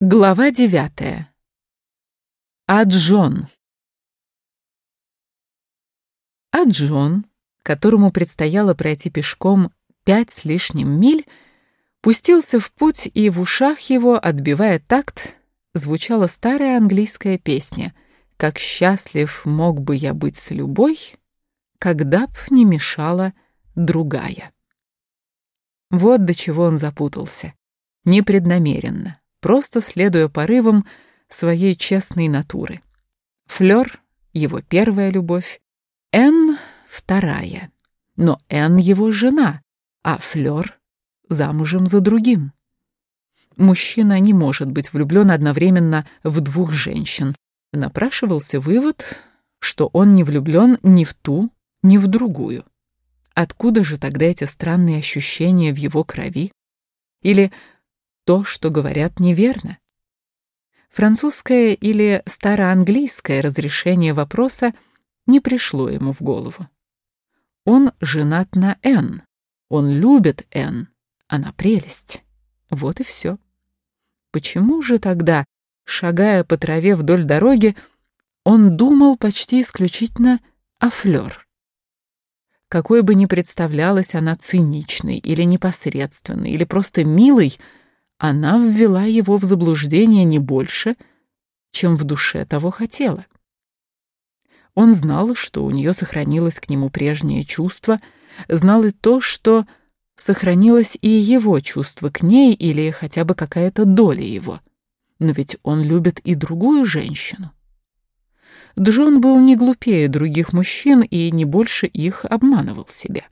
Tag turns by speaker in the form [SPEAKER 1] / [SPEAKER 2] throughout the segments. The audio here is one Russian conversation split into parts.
[SPEAKER 1] Глава девятая. А Джон. А Джон, которому предстояло пройти пешком пять с лишним миль, пустился в путь, и в ушах его, отбивая такт, звучала старая английская песня «Как счастлив мог бы я быть с любой, когда б не мешала другая». Вот до чего он запутался. Непреднамеренно просто следуя порывам своей честной натуры. Флёр — его первая любовь, Энн — вторая. Но Энн — его жена, а Флёр — замужем за другим. Мужчина не может быть влюблен одновременно в двух женщин. Напрашивался вывод, что он не влюблен ни в ту, ни в другую. Откуда же тогда эти странные ощущения в его крови? Или то, что говорят, неверно. Французское или староанглийское разрешение вопроса не пришло ему в голову. Он женат на Н. Он любит Н. Она прелесть. Вот и все. Почему же тогда, шагая по траве вдоль дороги, он думал почти исключительно о Флёр? Какой бы ни представлялась она циничной или непосредственной, или просто милой, она ввела его в заблуждение не больше, чем в душе того хотела. Он знал, что у нее сохранилось к нему прежнее чувство, знал и то, что сохранилось и его чувство к ней или хотя бы какая-то доля его. Но ведь он любит и другую женщину. Джон был не глупее других мужчин и не больше их обманывал себя.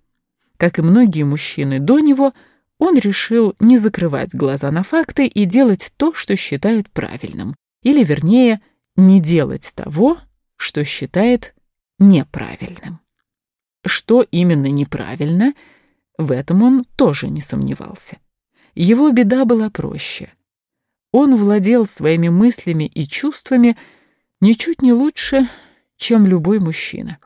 [SPEAKER 1] Как и многие мужчины до него – он решил не закрывать глаза на факты и делать то, что считает правильным, или, вернее, не делать того, что считает неправильным. Что именно неправильно, в этом он тоже не сомневался. Его беда была проще. Он владел своими мыслями и чувствами ничуть не лучше, чем любой мужчина.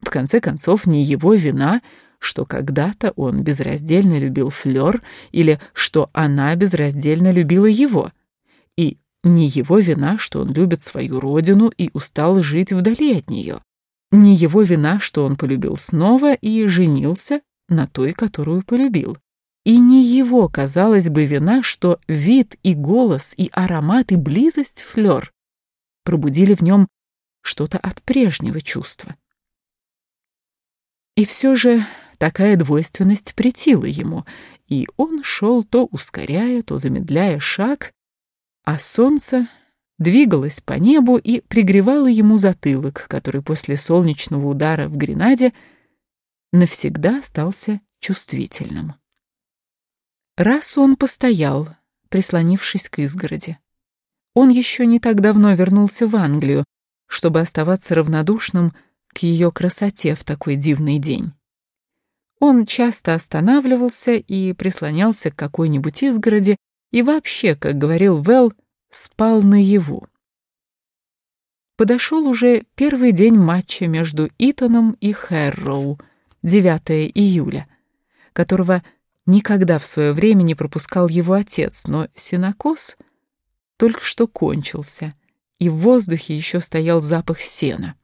[SPEAKER 1] В конце концов, не его вина — что когда-то он безраздельно любил Флёр или что она безраздельно любила его. И не его вина, что он любит свою родину и устал жить вдали от нее. Не его вина, что он полюбил снова и женился на той, которую полюбил. И не его, казалось бы, вина, что вид и голос, и аромат, и близость Флёр пробудили в нем что-то от прежнего чувства. И все же Такая двойственность претила ему, и он шел то ускоряя, то замедляя шаг, а солнце двигалось по небу и пригревало ему затылок, который после солнечного удара в Гренаде навсегда остался чувствительным. Раз он постоял, прислонившись к изгороди. Он еще не так давно вернулся в Англию, чтобы оставаться равнодушным к ее красоте в такой дивный день. Он часто останавливался и прислонялся к какой-нибудь изгороди и вообще, как говорил Вэл, спал наяву. Подошел уже первый день матча между Итоном и Хэрроу, 9 июля, которого никогда в свое время не пропускал его отец, но сенокос только что кончился, и в воздухе еще стоял запах сена.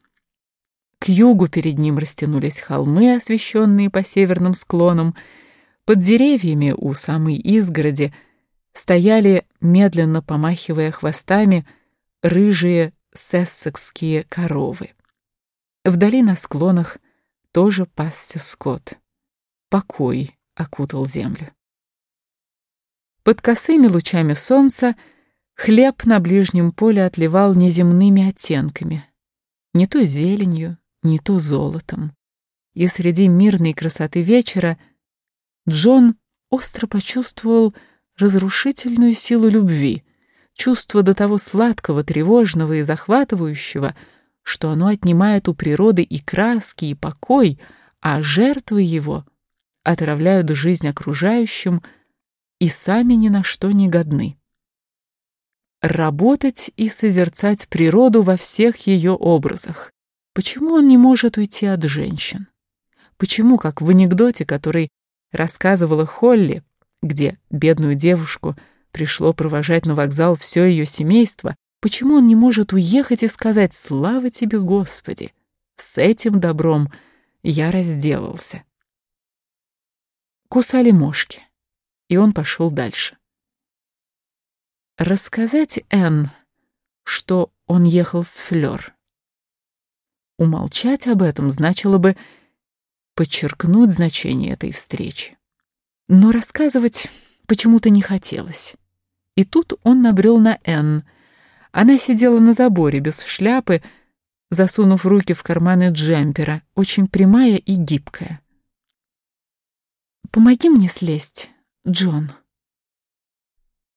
[SPEAKER 1] К югу перед ним растянулись холмы, освещенные по северным склонам. Под деревьями у самой изгороди стояли, медленно помахивая хвостами, рыжие сессекские коровы. Вдали на склонах тоже пасся скот. Покой окутал землю. Под косыми лучами солнца хлеб на ближнем поле отливал неземными оттенками, не то зеленью, не то золотом. И среди мирной красоты вечера Джон остро почувствовал разрушительную силу любви, чувство до того сладкого, тревожного и захватывающего, что оно отнимает у природы и краски, и покой, а жертвы его отравляют жизнь окружающим и сами ни на что не годны. Работать и созерцать природу во всех ее образах, Почему он не может уйти от женщин? Почему, как в анекдоте, который рассказывала Холли, где бедную девушку пришло провожать на вокзал все ее семейство, почему он не может уехать и сказать «Слава тебе, Господи!» С этим добром я разделался. Кусали мошки, и он пошел дальше. Рассказать Энн, что он ехал с Флёр. Умолчать об этом значило бы подчеркнуть значение этой встречи. Но рассказывать почему-то не хотелось. И тут он набрел на Энн. Она сидела на заборе без шляпы, засунув руки в карманы джемпера, очень прямая и гибкая. «Помоги мне слезть, Джон»,